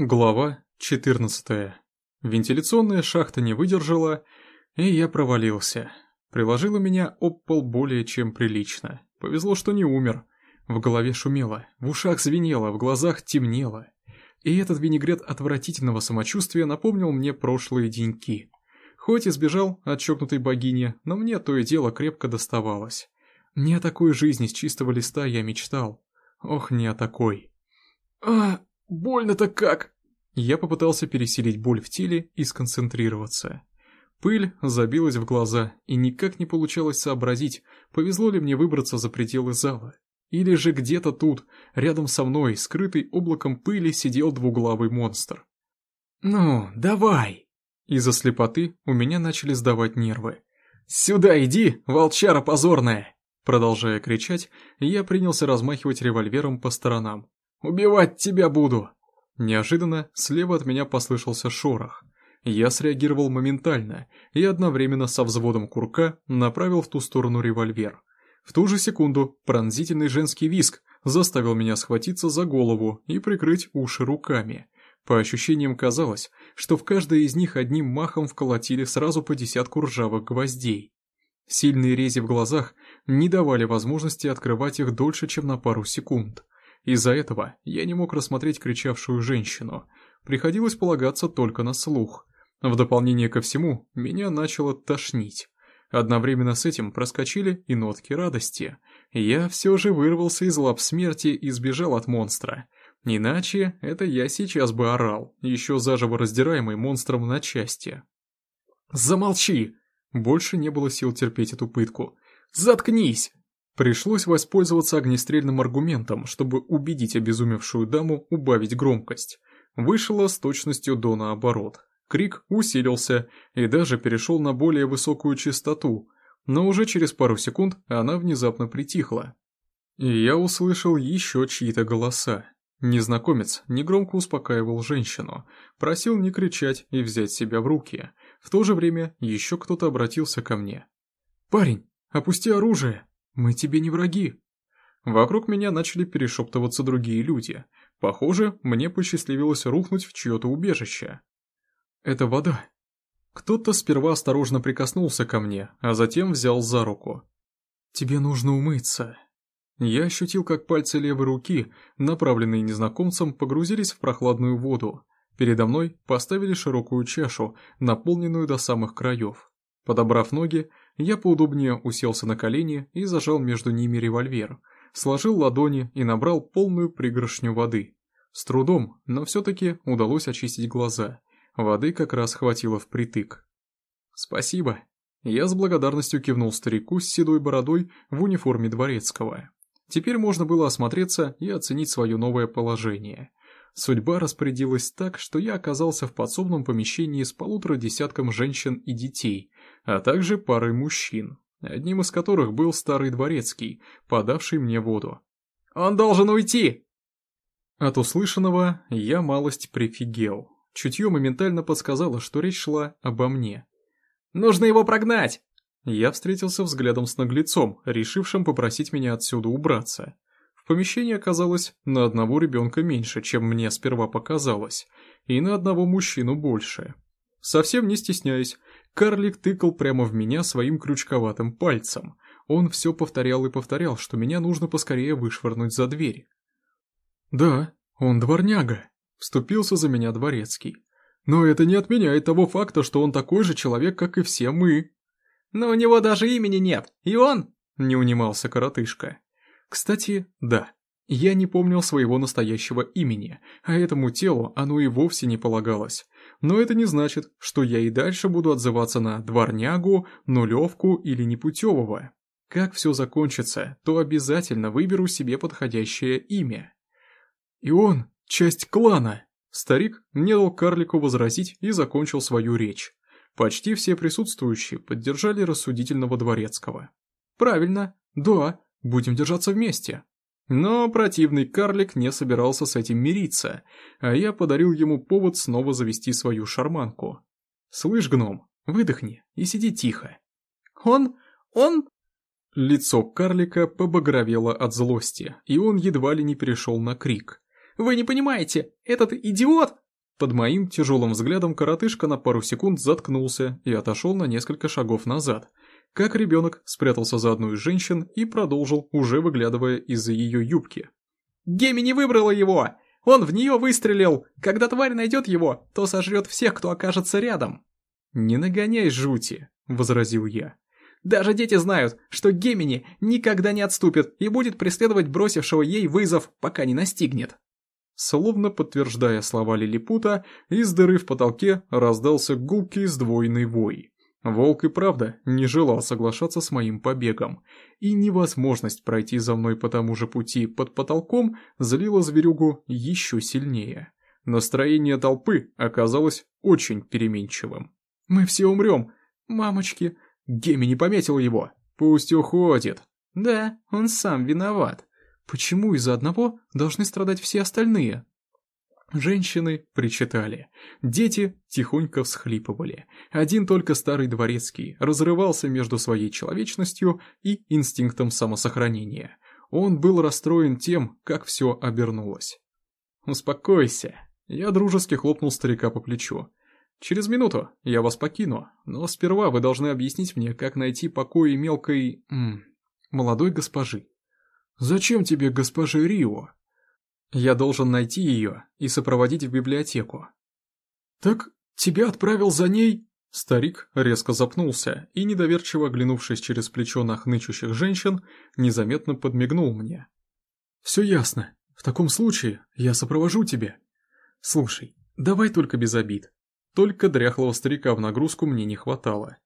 Глава 14. Вентиляционная шахта не выдержала, и я провалился. Приложила меня об пол более чем прилично. Повезло, что не умер. В голове шумело, в ушах звенело, в глазах темнело. И этот винегрет отвратительного самочувствия напомнил мне прошлые деньки. Хоть и сбежал от чокнутой богини, но мне то и дело крепко доставалось. Не о такой жизни с чистого листа я мечтал. Ох, не о такой. «А, больно-то как!» Я попытался пересилить боль в теле и сконцентрироваться. Пыль забилась в глаза, и никак не получалось сообразить, повезло ли мне выбраться за пределы зала. Или же где-то тут, рядом со мной, скрытый облаком пыли, сидел двуглавый монстр. «Ну, давай!» Из-за слепоты у меня начали сдавать нервы. «Сюда иди, волчара позорная!» Продолжая кричать, я принялся размахивать револьвером по сторонам. «Убивать тебя буду!» Неожиданно слева от меня послышался шорох. Я среагировал моментально и одновременно со взводом курка направил в ту сторону револьвер. В ту же секунду пронзительный женский виск заставил меня схватиться за голову и прикрыть уши руками. По ощущениям казалось, что в каждой из них одним махом вколотили сразу по десятку ржавых гвоздей. Сильные рези в глазах не давали возможности открывать их дольше, чем на пару секунд. Из-за этого я не мог рассмотреть кричавшую женщину. Приходилось полагаться только на слух. В дополнение ко всему, меня начало тошнить. Одновременно с этим проскочили и нотки радости. Я все же вырвался из лап смерти и сбежал от монстра. Иначе это я сейчас бы орал, еще заживо раздираемый монстром на части. «Замолчи!» Больше не было сил терпеть эту пытку. «Заткнись!» Пришлось воспользоваться огнестрельным аргументом, чтобы убедить обезумевшую даму убавить громкость. Вышло с точностью до наоборот. Крик усилился и даже перешел на более высокую частоту, но уже через пару секунд она внезапно притихла. И я услышал еще чьи-то голоса. Незнакомец негромко успокаивал женщину, просил не кричать и взять себя в руки. В то же время еще кто-то обратился ко мне. «Парень, опусти оружие!» «Мы тебе не враги». Вокруг меня начали перешептываться другие люди. Похоже, мне посчастливилось рухнуть в чье-то убежище. «Это вода». Кто-то сперва осторожно прикоснулся ко мне, а затем взял за руку. «Тебе нужно умыться». Я ощутил, как пальцы левой руки, направленные незнакомцем, погрузились в прохладную воду. Передо мной поставили широкую чашу, наполненную до самых краев. Подобрав ноги, я поудобнее уселся на колени и зажал между ними револьвер, сложил ладони и набрал полную пригоршню воды. С трудом, но все-таки удалось очистить глаза. Воды как раз хватило впритык. «Спасибо». Я с благодарностью кивнул старику с седой бородой в униформе дворецкого. Теперь можно было осмотреться и оценить свое новое положение. Судьба распорядилась так, что я оказался в подсобном помещении с полутора десятком женщин и детей, а также парой мужчин, одним из которых был старый дворецкий, подавший мне воду. «Он должен уйти!» От услышанного я малость прифигел. Чутье моментально подсказало, что речь шла обо мне. «Нужно его прогнать!» Я встретился взглядом с наглецом, решившим попросить меня отсюда убраться. В помещении оказалось на одного ребенка меньше, чем мне сперва показалось, и на одного мужчину больше. Совсем не стесняясь, Карлик тыкал прямо в меня своим крючковатым пальцем. Он все повторял и повторял, что меня нужно поскорее вышвырнуть за дверь. «Да, он дворняга», — вступился за меня дворецкий. «Но это не отменяет того факта, что он такой же человек, как и все мы». «Но у него даже имени нет, и он...» — не унимался коротышка. «Кстати, да, я не помнил своего настоящего имени, а этому телу оно и вовсе не полагалось. Но это не значит, что я и дальше буду отзываться на дворнягу, нулевку или непутевого. Как все закончится, то обязательно выберу себе подходящее имя. И он — часть клана. Старик не дал карлику возразить и закончил свою речь. Почти все присутствующие поддержали рассудительного дворецкого. Правильно, да, будем держаться вместе. Но противный карлик не собирался с этим мириться, а я подарил ему повод снова завести свою шарманку. «Слышь, гном, выдохни и сиди тихо». «Он... он...» Лицо карлика побагровело от злости, и он едва ли не перешел на крик. «Вы не понимаете, этот идиот...» Под моим тяжелым взглядом коротышка на пару секунд заткнулся и отошел на несколько шагов назад. Как ребенок спрятался за одну из женщин и продолжил, уже выглядывая из-за ее юбки. «Геми не выбрала его! Он в нее выстрелил! Когда тварь найдет его, то сожрет всех, кто окажется рядом!» «Не нагоняй жути!» — возразил я. Даже дети знают, что Гемини никогда не отступит и будет преследовать бросившего ей вызов, пока не настигнет. Словно подтверждая слова Лилипута, из дыры в потолке раздался гулкий сдвоенный вой. Волк и правда не желал соглашаться с моим побегом, и невозможность пройти за мной по тому же пути под потолком злила зверюгу еще сильнее. Настроение толпы оказалось очень переменчивым. «Мы все умрем! Мамочки, Геми не пометил его. Пусть уходит. Да, он сам виноват. Почему из-за одного должны страдать все остальные? Женщины причитали. Дети тихонько всхлипывали. Один только старый дворецкий разрывался между своей человечностью и инстинктом самосохранения. Он был расстроен тем, как все обернулось. «Успокойся». Я дружески хлопнул старика по плечу. Через минуту я вас покину, но сперва вы должны объяснить мне, как найти покои мелкой... М, молодой госпожи. Зачем тебе госпожи Рио? Я должен найти ее и сопроводить в библиотеку. Так тебя отправил за ней... Старик резко запнулся и, недоверчиво оглянувшись через плечо на хнычущих женщин, незаметно подмигнул мне. «Все ясно. В таком случае я сопровожу тебя. Слушай, давай только без обид. Только дряхлого старика в нагрузку мне не хватало.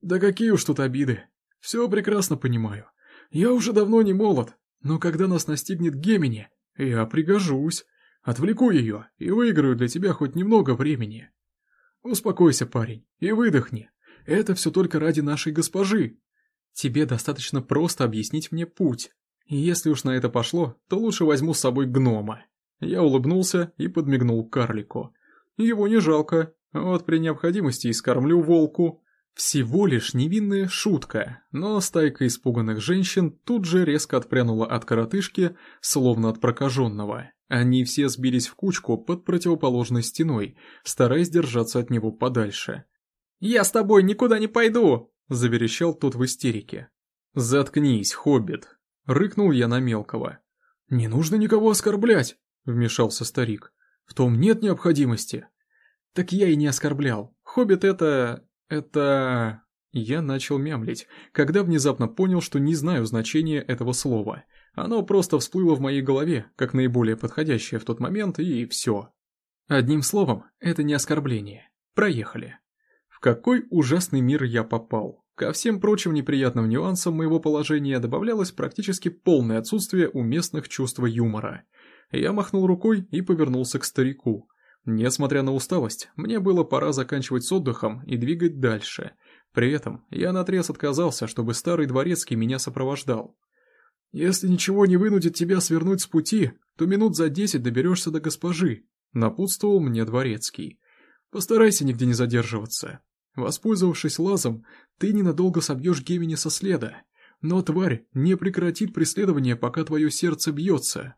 Да какие уж тут обиды. Все прекрасно понимаю. Я уже давно не молод, но когда нас настигнет Гемини, я пригожусь. Отвлеку ее и выиграю для тебя хоть немного времени. Успокойся, парень, и выдохни. Это все только ради нашей госпожи. Тебе достаточно просто объяснить мне путь. И если уж на это пошло, то лучше возьму с собой гнома. Я улыбнулся и подмигнул карлику. Его не жалко, вот при необходимости и скормлю волку. Всего лишь невинная шутка, но стайка испуганных женщин тут же резко отпрянула от коротышки, словно от прокаженного. Они все сбились в кучку под противоположной стеной, стараясь держаться от него подальше. «Я с тобой никуда не пойду!» – заверещал тот в истерике. «Заткнись, хоббит!» – рыкнул я на мелкого. «Не нужно никого оскорблять!» – вмешался старик. «В том нет необходимости!» Так я и не оскорблял. Хоббит это... это... Я начал мямлить, когда внезапно понял, что не знаю значения этого слова. Оно просто всплыло в моей голове, как наиболее подходящее в тот момент, и все. Одним словом, это не оскорбление. Проехали. В какой ужасный мир я попал. Ко всем прочим неприятным нюансам моего положения добавлялось практически полное отсутствие уместных чувств юмора. Я махнул рукой и повернулся к старику. Несмотря на усталость, мне было пора заканчивать с отдыхом и двигать дальше. При этом я наотрез отказался, чтобы старый дворецкий меня сопровождал. «Если ничего не вынудит тебя свернуть с пути, то минут за десять доберешься до госпожи», — напутствовал мне дворецкий. «Постарайся нигде не задерживаться. Воспользовавшись лазом, ты ненадолго собьешь Гемини со следа, но тварь не прекратит преследование, пока твое сердце бьется.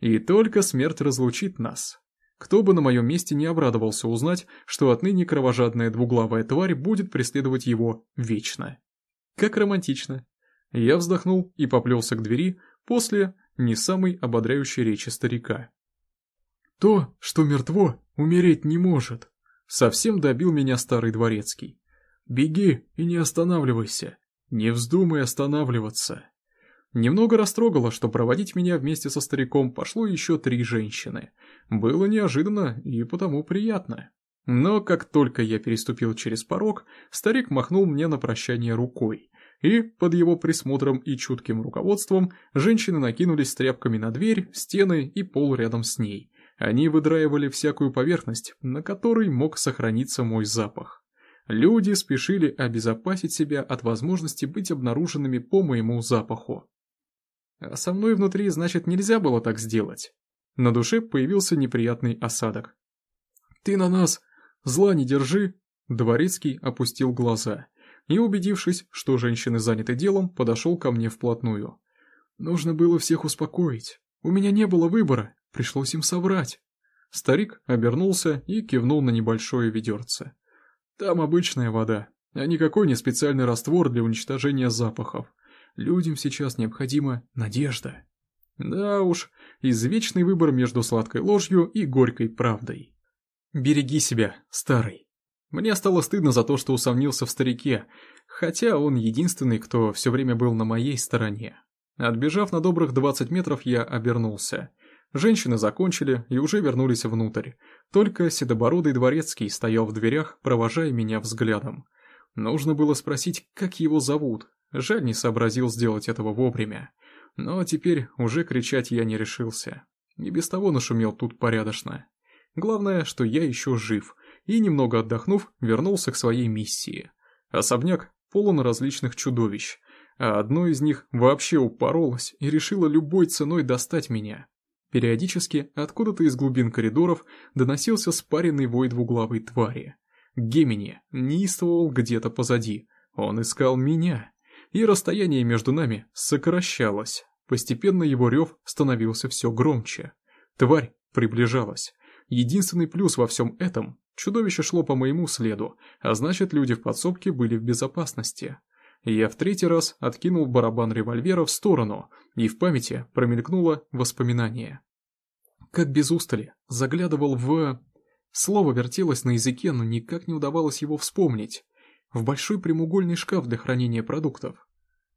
И только смерть разлучит нас». Кто бы на моем месте не обрадовался узнать, что отныне кровожадная двуглавая тварь будет преследовать его вечно. Как романтично. Я вздохнул и поплелся к двери после не самой ободряющей речи старика. «То, что мертво, умереть не может», — совсем добил меня старый дворецкий. «Беги и не останавливайся. Не вздумай останавливаться». Немного растрогало, что проводить меня вместе со стариком пошло еще три женщины. Было неожиданно и потому приятно. Но как только я переступил через порог, старик махнул мне на прощание рукой. И, под его присмотром и чутким руководством, женщины накинулись тряпками на дверь, стены и пол рядом с ней. Они выдраивали всякую поверхность, на которой мог сохраниться мой запах. Люди спешили обезопасить себя от возможности быть обнаруженными по моему запаху. А со мной внутри, значит, нельзя было так сделать. На душе появился неприятный осадок. «Ты на нас зла не держи!» Дворецкий опустил глаза и, убедившись, что женщины заняты делом, подошел ко мне вплотную. «Нужно было всех успокоить. У меня не было выбора, пришлось им соврать». Старик обернулся и кивнул на небольшое ведерце. Там обычная вода, а никакой не специальный раствор для уничтожения запахов. Людям сейчас необходима надежда. Да уж, извечный выбор между сладкой ложью и горькой правдой. Береги себя, старый. Мне стало стыдно за то, что усомнился в старике, хотя он единственный, кто все время был на моей стороне. Отбежав на добрых 20 метров, я обернулся. Женщины закончили и уже вернулись внутрь. Только седобородый дворецкий стоял в дверях, провожая меня взглядом. Нужно было спросить, как его зовут. Жаль, не сообразил сделать этого вовремя. Но теперь уже кричать я не решился. И без того нашумел тут порядочно. Главное, что я еще жив, и немного отдохнув, вернулся к своей миссии. Особняк полон различных чудовищ, а одно из них вообще упоролось и решило любой ценой достать меня. Периодически откуда-то из глубин коридоров доносился спаренный вой двуглавой твари. Гемини неистовывал где-то позади, он искал меня, и расстояние между нами сокращалось. Постепенно его рев становился все громче. Тварь приближалась. Единственный плюс во всем этом – чудовище шло по моему следу, а значит люди в подсобке были в безопасности. Я в третий раз откинул барабан револьвера в сторону, и в памяти промелькнуло воспоминание. Как без устали, заглядывал в... Слово вертелось на языке, но никак не удавалось его вспомнить. В большой прямоугольный шкаф для хранения продуктов.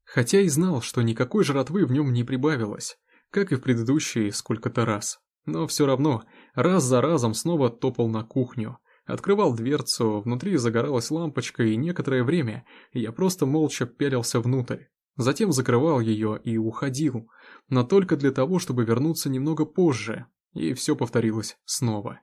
Хотя и знал, что никакой жратвы в нем не прибавилось, как и в предыдущие сколько-то раз. Но все равно, раз за разом снова топал на кухню, Открывал дверцу, внутри загоралась лампочка, и некоторое время я просто молча пялился внутрь. Затем закрывал ее и уходил, но только для того, чтобы вернуться немного позже, и все повторилось снова.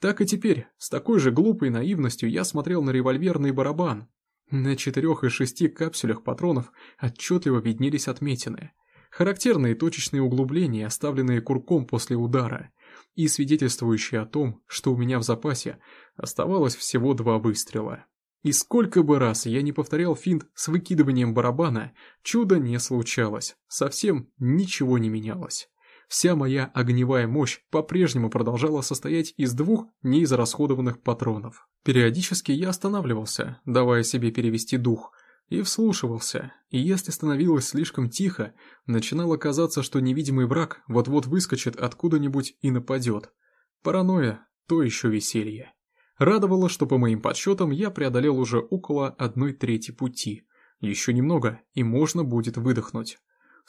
Так и теперь, с такой же глупой наивностью я смотрел на револьверный барабан. На четырех из шести капсулях патронов отчетливо виднелись отметины. Характерные точечные углубления, оставленные курком после удара, и свидетельствующие о том, что у меня в запасе оставалось всего два выстрела. И сколько бы раз я не повторял финт с выкидыванием барабана, чудо не случалось, совсем ничего не менялось. Вся моя огневая мощь по-прежнему продолжала состоять из двух неизрасходованных патронов. Периодически я останавливался, давая себе перевести дух, и вслушивался, и если становилось слишком тихо, начинало казаться, что невидимый враг вот-вот выскочит откуда-нибудь и нападет. Паранойя – то еще веселье. Радовало, что по моим подсчетам я преодолел уже около одной трети пути. Еще немного, и можно будет выдохнуть.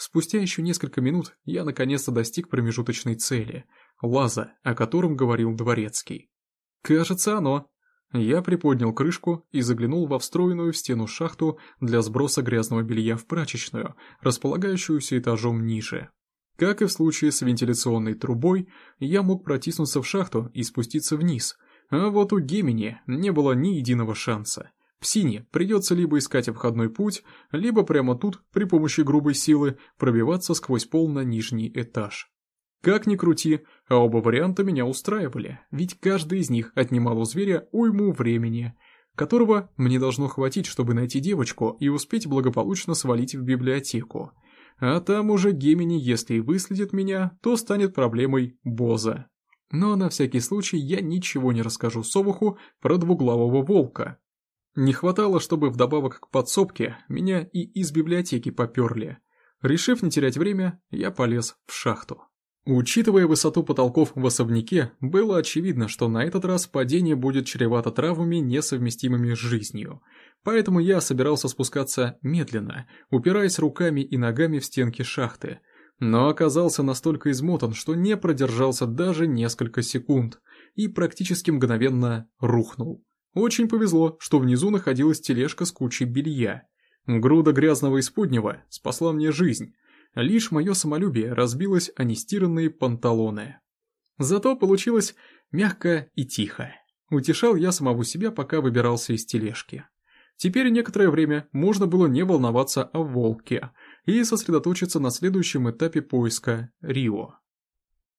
Спустя еще несколько минут я наконец-то достиг промежуточной цели – лаза, о котором говорил Дворецкий. Кажется, оно. Я приподнял крышку и заглянул во встроенную в стену шахту для сброса грязного белья в прачечную, располагающуюся этажом ниже. Как и в случае с вентиляционной трубой, я мог протиснуться в шахту и спуститься вниз, а вот у Гемини не было ни единого шанса. Псине придется либо искать обходной путь, либо прямо тут, при помощи грубой силы, пробиваться сквозь пол на нижний этаж. Как ни крути, а оба варианта меня устраивали, ведь каждый из них отнимал у зверя уйму времени, которого мне должно хватить, чтобы найти девочку и успеть благополучно свалить в библиотеку. А там уже Гемини, если и выследит меня, то станет проблемой Боза. Но на всякий случай я ничего не расскажу Совуху про двуглавого волка. Не хватало, чтобы вдобавок к подсобке меня и из библиотеки поперли. Решив не терять время, я полез в шахту. Учитывая высоту потолков в особняке, было очевидно, что на этот раз падение будет чревато травмами, несовместимыми с жизнью. Поэтому я собирался спускаться медленно, упираясь руками и ногами в стенки шахты. Но оказался настолько измотан, что не продержался даже несколько секунд и практически мгновенно рухнул. Очень повезло, что внизу находилась тележка с кучей белья. Груда грязного исподнего спасла мне жизнь, Лишь мое самолюбие разбилось о нестиранные панталоны. Зато получилось мягко и тихо. Утешал я самого себя, пока выбирался из тележки. Теперь некоторое время можно было не волноваться о волке и сосредоточиться на следующем этапе поиска Рио.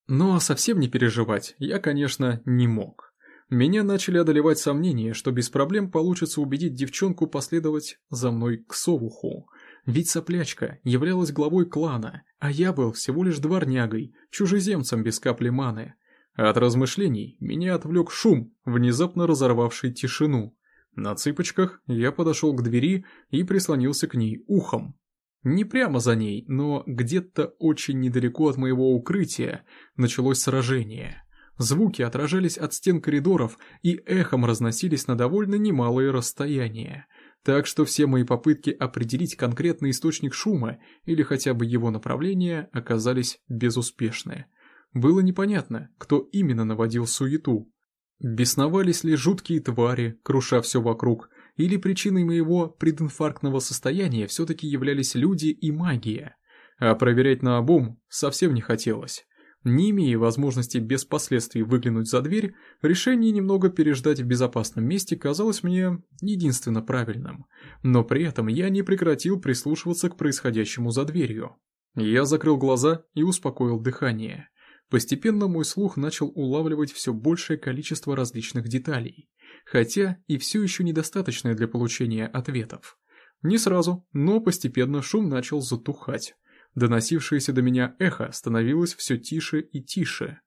Но совсем не переживать я, конечно, не мог. Меня начали одолевать сомнения, что без проблем получится убедить девчонку последовать за мной к Совуху, ведь соплячка являлась главой клана, а я был всего лишь дворнягой, чужеземцем без капли маны. От размышлений меня отвлек шум, внезапно разорвавший тишину. На цыпочках я подошел к двери и прислонился к ней ухом. Не прямо за ней, но где-то очень недалеко от моего укрытия началось сражение. Звуки отражались от стен коридоров и эхом разносились на довольно немалые расстояния. Так что все мои попытки определить конкретный источник шума или хотя бы его направление оказались безуспешны. Было непонятно, кто именно наводил суету. Бесновались ли жуткие твари, круша все вокруг, или причиной моего прединфарктного состояния все-таки являлись люди и магия. А проверять на обум совсем не хотелось. Не имея возможности без последствий выглянуть за дверь, решение немного переждать в безопасном месте казалось мне единственно правильным. Но при этом я не прекратил прислушиваться к происходящему за дверью. Я закрыл глаза и успокоил дыхание. Постепенно мой слух начал улавливать все большее количество различных деталей, хотя и все еще недостаточное для получения ответов. Не сразу, но постепенно шум начал затухать. Доносившееся до меня эхо становилось все тише и тише.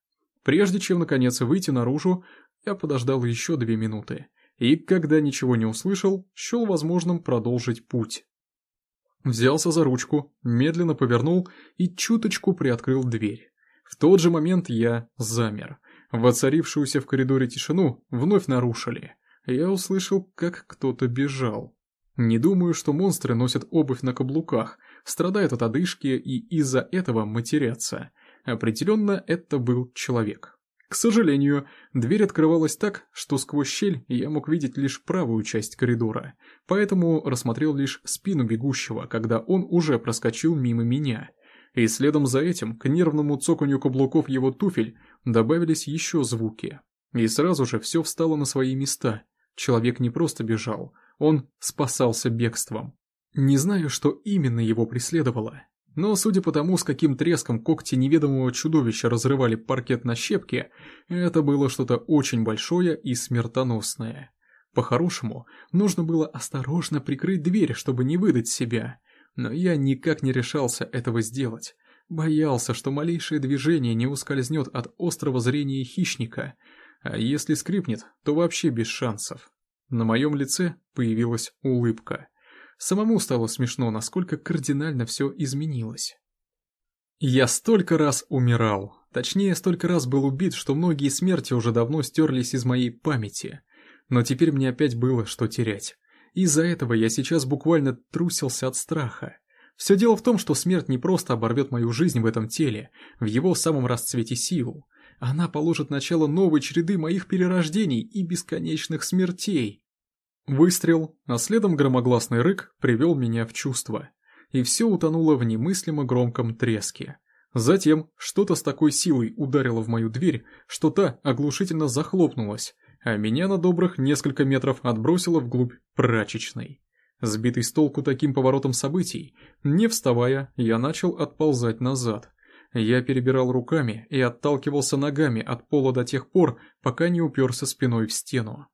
Прежде чем наконец выйти наружу, я подождал еще две минуты, и, когда ничего не услышал, счел возможным продолжить путь. Взялся за ручку, медленно повернул и чуточку приоткрыл дверь. В тот же момент я замер. Воцарившуюся в коридоре тишину вновь нарушили. Я услышал, как кто-то бежал. Не думаю, что монстры носят обувь на каблуках, страдают от одышки и из-за этого матерятся. Определенно, это был человек. К сожалению, дверь открывалась так, что сквозь щель я мог видеть лишь правую часть коридора, поэтому рассмотрел лишь спину бегущего, когда он уже проскочил мимо меня. И следом за этим к нервному цоканью каблуков его туфель добавились еще звуки. И сразу же все встало на свои места. Человек не просто бежал, он спасался бегством. Не знаю, что именно его преследовало, но судя по тому, с каким треском когти неведомого чудовища разрывали паркет на щепки, это было что-то очень большое и смертоносное. По-хорошему, нужно было осторожно прикрыть дверь, чтобы не выдать себя, но я никак не решался этого сделать. Боялся, что малейшее движение не ускользнет от острого зрения хищника, а если скрипнет, то вообще без шансов. На моем лице появилась улыбка. Самому стало смешно, насколько кардинально все изменилось. Я столько раз умирал, точнее, столько раз был убит, что многие смерти уже давно стерлись из моей памяти. Но теперь мне опять было что терять. Из-за этого я сейчас буквально трусился от страха. Все дело в том, что смерть не просто оборвет мою жизнь в этом теле, в его самом расцвете сил. Она положит начало новой череды моих перерождений и бесконечных смертей. Выстрел, а следом громогласный рык привел меня в чувство. И все утонуло в немыслимо громком треске. Затем что-то с такой силой ударило в мою дверь, что та оглушительно захлопнулась, а меня на добрых несколько метров отбросило вглубь прачечной. Сбитый с толку таким поворотом событий, не вставая, я начал отползать назад. Я перебирал руками и отталкивался ногами от пола до тех пор, пока не уперся спиной в стену.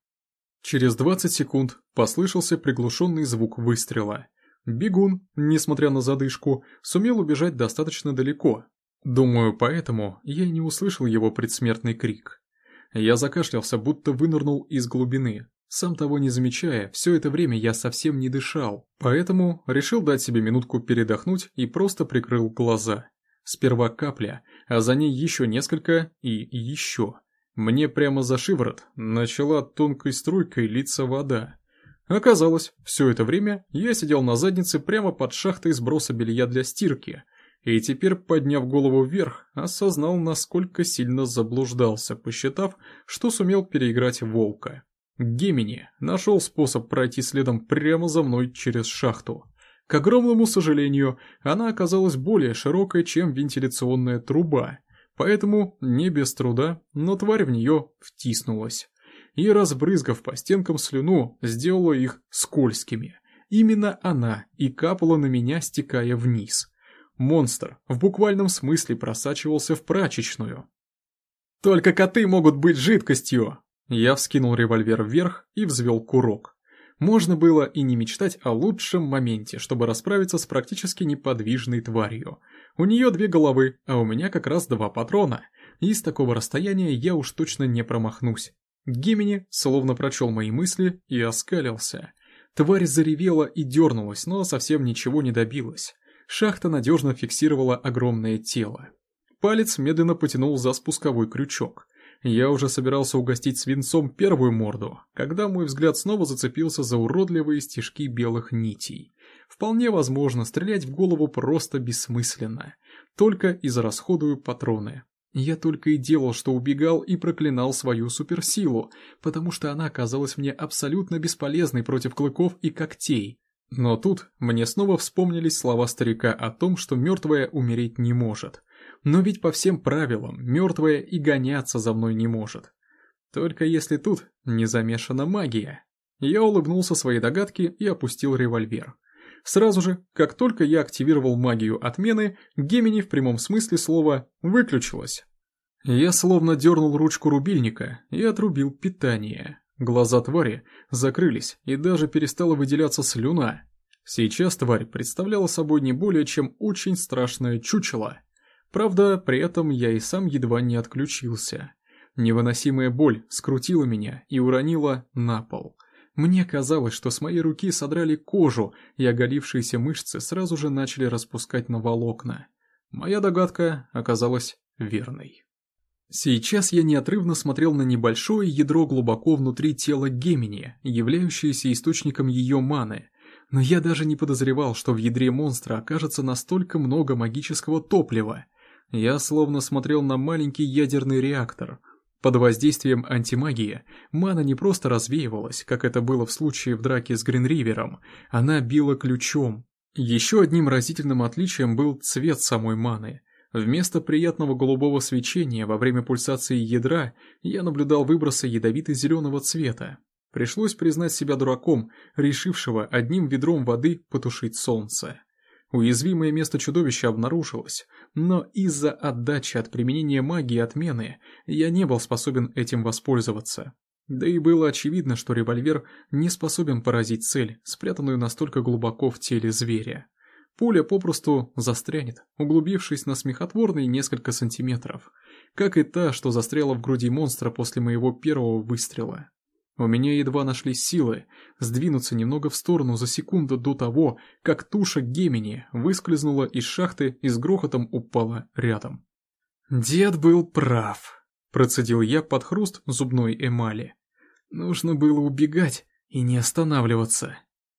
Через 20 секунд послышался приглушенный звук выстрела. Бегун, несмотря на задышку, сумел убежать достаточно далеко. Думаю, поэтому я не услышал его предсмертный крик. Я закашлялся, будто вынырнул из глубины. Сам того не замечая, все это время я совсем не дышал, поэтому решил дать себе минутку передохнуть и просто прикрыл глаза. Сперва капля, а за ней еще несколько и еще. Мне прямо за шиворот начала тонкой струйкой литься вода. Оказалось, все это время я сидел на заднице прямо под шахтой сброса белья для стирки, и теперь, подняв голову вверх, осознал, насколько сильно заблуждался, посчитав, что сумел переиграть волка. Гемини нашел способ пройти следом прямо за мной через шахту. К огромному сожалению, она оказалась более широкой, чем вентиляционная труба, поэтому не без труда, но тварь в нее втиснулась. И разбрызгав по стенкам слюну, сделала их скользкими. Именно она и капала на меня, стекая вниз. Монстр в буквальном смысле просачивался в прачечную. «Только коты могут быть жидкостью!» Я вскинул револьвер вверх и взвел курок. Можно было и не мечтать о лучшем моменте, чтобы расправиться с практически неподвижной тварью. У нее две головы, а у меня как раз два патрона. и с такого расстояния я уж точно не промахнусь. Гемини словно прочел мои мысли и оскалился. Тварь заревела и дернулась, но совсем ничего не добилась. Шахта надежно фиксировала огромное тело. Палец медленно потянул за спусковой крючок. Я уже собирался угостить свинцом первую морду, когда мой взгляд снова зацепился за уродливые стежки белых нитей. Вполне возможно, стрелять в голову просто бессмысленно. Только израсходую патроны. Я только и делал, что убегал и проклинал свою суперсилу, потому что она оказалась мне абсолютно бесполезной против клыков и когтей. Но тут мне снова вспомнились слова старика о том, что мертвая умереть не может. Но ведь по всем правилам мертвая и гоняться за мной не может. Только если тут не замешана магия. Я улыбнулся своей догадке и опустил револьвер. Сразу же, как только я активировал магию отмены, Гемини в прямом смысле слова выключилась. Я словно дернул ручку рубильника и отрубил питание. Глаза твари закрылись и даже перестала выделяться слюна. Сейчас тварь представляла собой не более чем очень страшное чучело. Правда, при этом я и сам едва не отключился. Невыносимая боль скрутила меня и уронила на пол. Мне казалось, что с моей руки содрали кожу, и оголившиеся мышцы сразу же начали распускать на волокна. Моя догадка оказалась верной. Сейчас я неотрывно смотрел на небольшое ядро глубоко внутри тела Гемини, являющееся источником ее маны, но я даже не подозревал, что в ядре монстра окажется настолько много магического топлива. Я словно смотрел на маленький ядерный реактор — под воздействием антимагии мана не просто развеивалась, как это было в случае в драке с Гринривером, она била ключом. Еще одним разительным отличием был цвет самой маны. Вместо приятного голубого свечения во время пульсации ядра я наблюдал выбросы ядовито-зеленого цвета. Пришлось признать себя дураком, решившего одним ведром воды потушить солнце. Уязвимое место чудовища обнаружилось, но из-за отдачи от применения магии отмены я не был способен этим воспользоваться. Да и было очевидно, что револьвер не способен поразить цель, спрятанную настолько глубоко в теле зверя. Пуля попросту застрянет, углубившись на смехотворные несколько сантиметров, как и та, что застряла в груди монстра после моего первого выстрела. У меня едва нашлись силы сдвинуться немного в сторону за секунду до того, как туша Гемини выскользнула из шахты и с грохотом упала рядом. «Дед был прав», — процедил я под хруст зубной эмали. «Нужно было убегать и не останавливаться».